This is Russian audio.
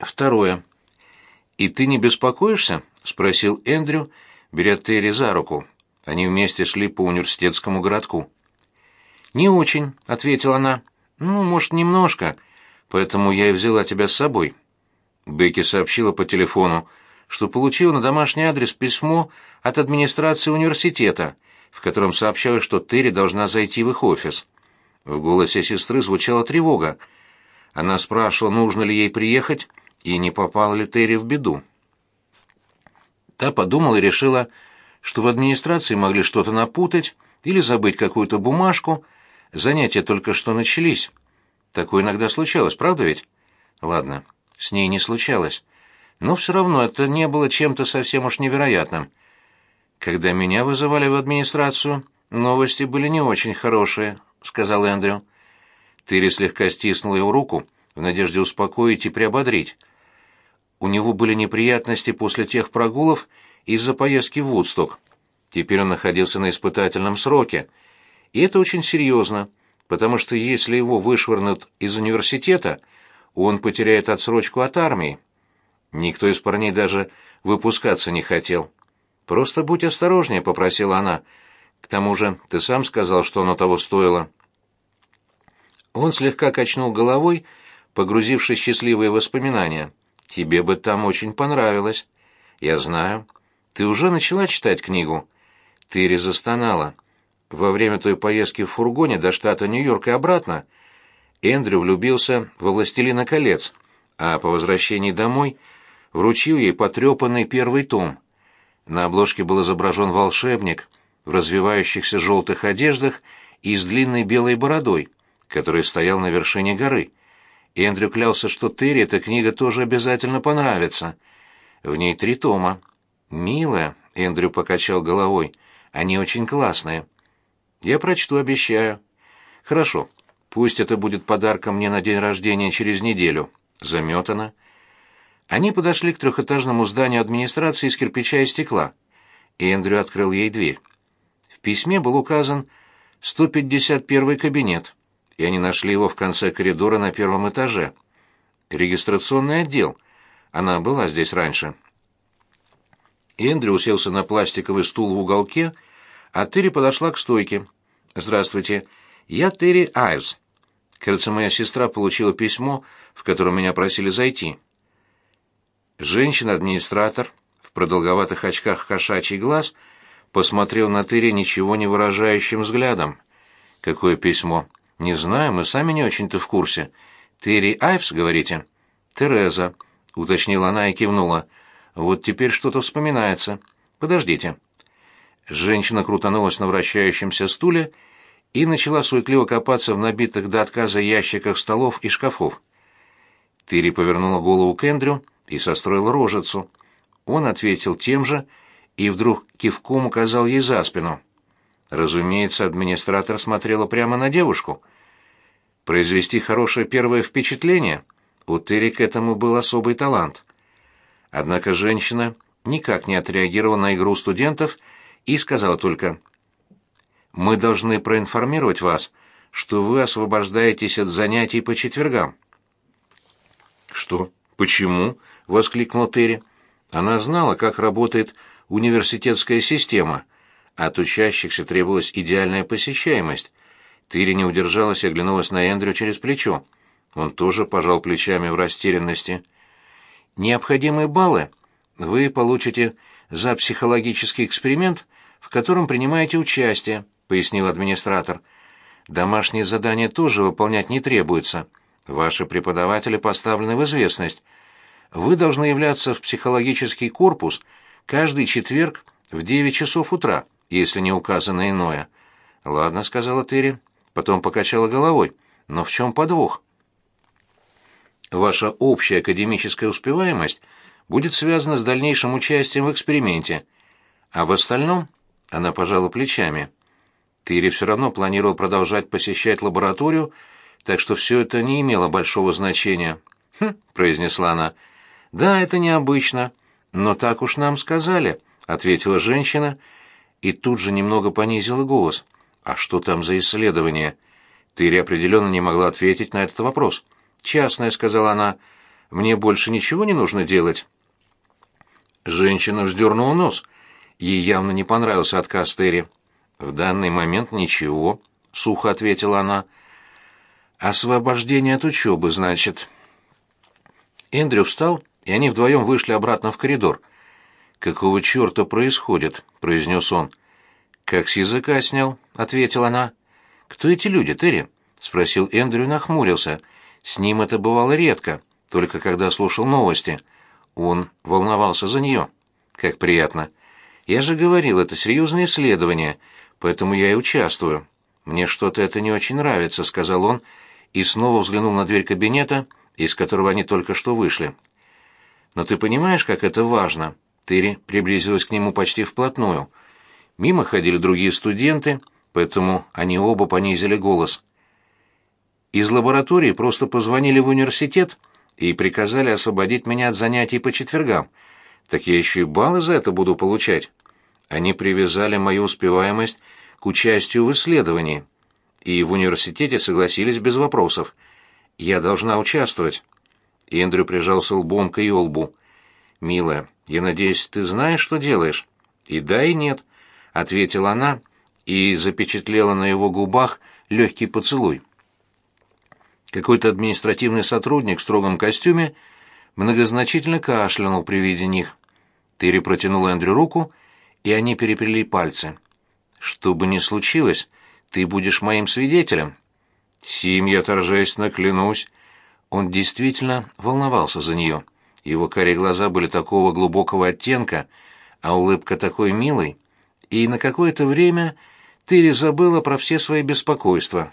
Второе. «И ты не беспокоишься?» — спросил Эндрю, беря Терри за руку. Они вместе шли по университетскому городку. «Не очень», — ответила она. «Ну, может, немножко. Поэтому я и взяла тебя с собой». Бекки сообщила по телефону, что получила на домашний адрес письмо от администрации университета, в котором сообщалось, что Терри должна зайти в их офис. В голосе сестры звучала тревога. Она спрашивала, нужно ли ей приехать, и не попала ли Терри в беду. Та подумала и решила, что в администрации могли что-то напутать или забыть какую-то бумажку. Занятия только что начались. Такое иногда случалось, правда ведь? Ладно, с ней не случалось. Но все равно это не было чем-то совсем уж невероятным. Когда меня вызывали в администрацию, новости были не очень хорошие, сказал Эндрю. Тыри слегка стиснула его руку в надежде успокоить и приободрить. У него были неприятности после тех прогулов из-за поездки в Вудсток. Теперь он находился на испытательном сроке. И это очень серьезно, потому что если его вышвырнут из университета, он потеряет отсрочку от армии. Никто из парней даже выпускаться не хотел. «Просто будь осторожнее», — попросила она. «К тому же ты сам сказал, что оно того стоило». Он слегка качнул головой, погрузившись в счастливые воспоминания. Тебе бы там очень понравилось. Я знаю. Ты уже начала читать книгу? Тыри застонала. Во время той поездки в фургоне до штата Нью-Йорк и обратно Эндрю влюбился во «Властелина колец», а по возвращении домой вручил ей потрепанный первый том. На обложке был изображен волшебник в развивающихся желтых одеждах и с длинной белой бородой, который стоял на вершине горы. Эндрю клялся, что Терри эта книга тоже обязательно понравится. В ней три тома. «Милая», — Эндрю покачал головой, — «они очень классные». «Я прочту, обещаю». «Хорошо, пусть это будет подарком мне на день рождения через неделю». Заметано. Они подошли к трехэтажному зданию администрации из кирпича и стекла. Эндрю открыл ей дверь. В письме был указан 151 кабинет и они нашли его в конце коридора на первом этаже. Регистрационный отдел. Она была здесь раньше. Эндрю уселся на пластиковый стул в уголке, а Терри подошла к стойке. «Здравствуйте. Я Терри Айвс. Кажется, моя сестра получила письмо, в котором меня просили зайти». Женщина-администратор в продолговатых очках кошачий глаз посмотрел на Терри ничего не выражающим взглядом. «Какое письмо?» «Не знаю, мы сами не очень-то в курсе. Терри Айвс, говорите?» «Тереза», — уточнила она и кивнула. «Вот теперь что-то вспоминается. Подождите». Женщина крутанулась на вращающемся стуле и начала суетливо копаться в набитых до отказа ящиках столов и шкафов. Тыри повернула голову к Эндрю и состроила рожицу. Он ответил тем же и вдруг кивком указал ей за спину. Разумеется, администратор смотрела прямо на девушку. Произвести хорошее первое впечатление у Терри к этому был особый талант. Однако женщина никак не отреагировала на игру студентов и сказала только «Мы должны проинформировать вас, что вы освобождаетесь от занятий по четвергам». «Что? Почему?» — воскликнул Терри. Она знала, как работает университетская система — от учащихся требовалась идеальная посещаемость. Тыри не удержалась и оглянулась на Эндрю через плечо. Он тоже пожал плечами в растерянности. «Необходимые баллы вы получите за психологический эксперимент, в котором принимаете участие», — пояснил администратор. «Домашние задания тоже выполнять не требуется. Ваши преподаватели поставлены в известность. Вы должны являться в психологический корпус каждый четверг в 9 часов утра если не указано иное. Ладно, сказала Терри, потом покачала головой. Но в чем подвох? Ваша общая академическая успеваемость будет связана с дальнейшим участием в эксперименте, а в остальном она пожала плечами. Тыри все равно планировал продолжать посещать лабораторию, так что все это не имело большого значения. «Хм», — произнесла она. «Да, это необычно, но так уж нам сказали», — ответила женщина, — и тут же немного понизила голос. «А что там за исследование?» Тыри определенно не могла ответить на этот вопрос. «Частное», — сказала она. Мне больше ничего не нужно делать?» Женщина вздернула нос. Ей явно не понравился отказ Терри. «В данный момент ничего», — сухо ответила она. «Освобождение от учебы, значит». Эндрю встал, и они вдвоем вышли обратно в коридор. «Какого черта происходит?» — произнес он. «Как с языка снял?» — ответила она. «Кто эти люди, Терри?» — спросил Эндрю нахмурился. С ним это бывало редко, только когда слушал новости. Он волновался за нее. «Как приятно. Я же говорил, это серьезное исследование, поэтому я и участвую. Мне что-то это не очень нравится», — сказал он, и снова взглянул на дверь кабинета, из которого они только что вышли. «Но ты понимаешь, как это важно?» Терри приблизилась к нему почти вплотную. Мимо ходили другие студенты, поэтому они оба понизили голос. Из лаборатории просто позвонили в университет и приказали освободить меня от занятий по четвергам. Так я еще и баллы за это буду получать. Они привязали мою успеваемость к участию в исследовании. И в университете согласились без вопросов. Я должна участвовать. Эндрю прижался лбом к ее лбу. «Милая, я надеюсь, ты знаешь, что делаешь?» «И да, и нет», — ответила она и запечатлела на его губах легкий поцелуй. Какой-то административный сотрудник в строгом костюме многозначительно кашлянул при виде них. Терри протянул Эндрю руку, и они переплели пальцы. «Что бы ни случилось, ты будешь моим свидетелем». «Сим я торжественно клянусь». Он действительно волновался за нее. Его карие глаза были такого глубокого оттенка, а улыбка такой милой, и на какое-то время Терри забыла про все свои беспокойства.